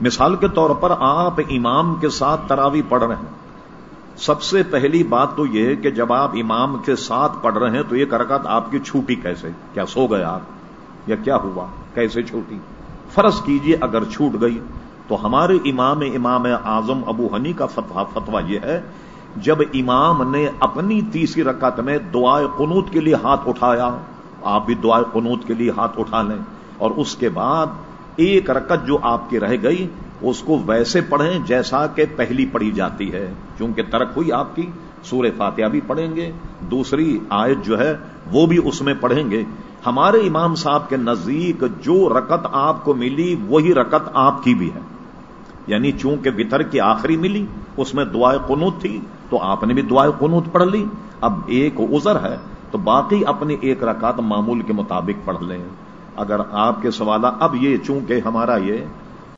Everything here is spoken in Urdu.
مثال کے طور پر آپ امام کے ساتھ تراوی پڑھ رہے ہیں۔ سب سے پہلی بات تو یہ کہ جب آپ امام کے ساتھ پڑھ رہے ہیں تو یہ کرکت آپ کی چھوٹی کیسے؟ کیا سو گئے آپ؟ یا کیا ہوا؟ کیسے چھوٹی؟ فرض کیجیے اگر چھوٹ گئی تو ہمارے امام امام اعظم ابو ہنی کا فتوا فتوا یہ ہے، جب امام نے اپنی تیسری رکعت میں دعائے قنوت کے لیے ہاتھ اٹھایا، آپ بھی دعائے قنوت کے لیے ہاتھ اٹھا لیں اور اس کے بعد ایک رکت جو آپ کی رہ گئی، اس کو ویسے پڑھیں جیسا کہ پہلی پڑھی جاتی ہے۔ چونکہ ترک ہوئی آپ کی، سورہ فاتحہ بھی پڑھیں گے۔ دوسری آیت جو ہے، وہ بھی اس میں پڑھیں گے۔ ہمارے امام صاحب کے نزدیک جو رکت آپ کو ملی، وہی رکت آپ کی بھی ہے۔ یعنی چونکہ وطر کی آخری ملی، اس میں دعائیں قنوت تھی، تو آپ نے بھی دعائیں قنوت پڑھ لی۔ اب ایک عذر ہے، تو باقی اپنی ایک رکعت معمول کے مطابق پڑھ لیں۔ اگر آپ کے سوالہ اب یہ چونکہ ہمارا یہ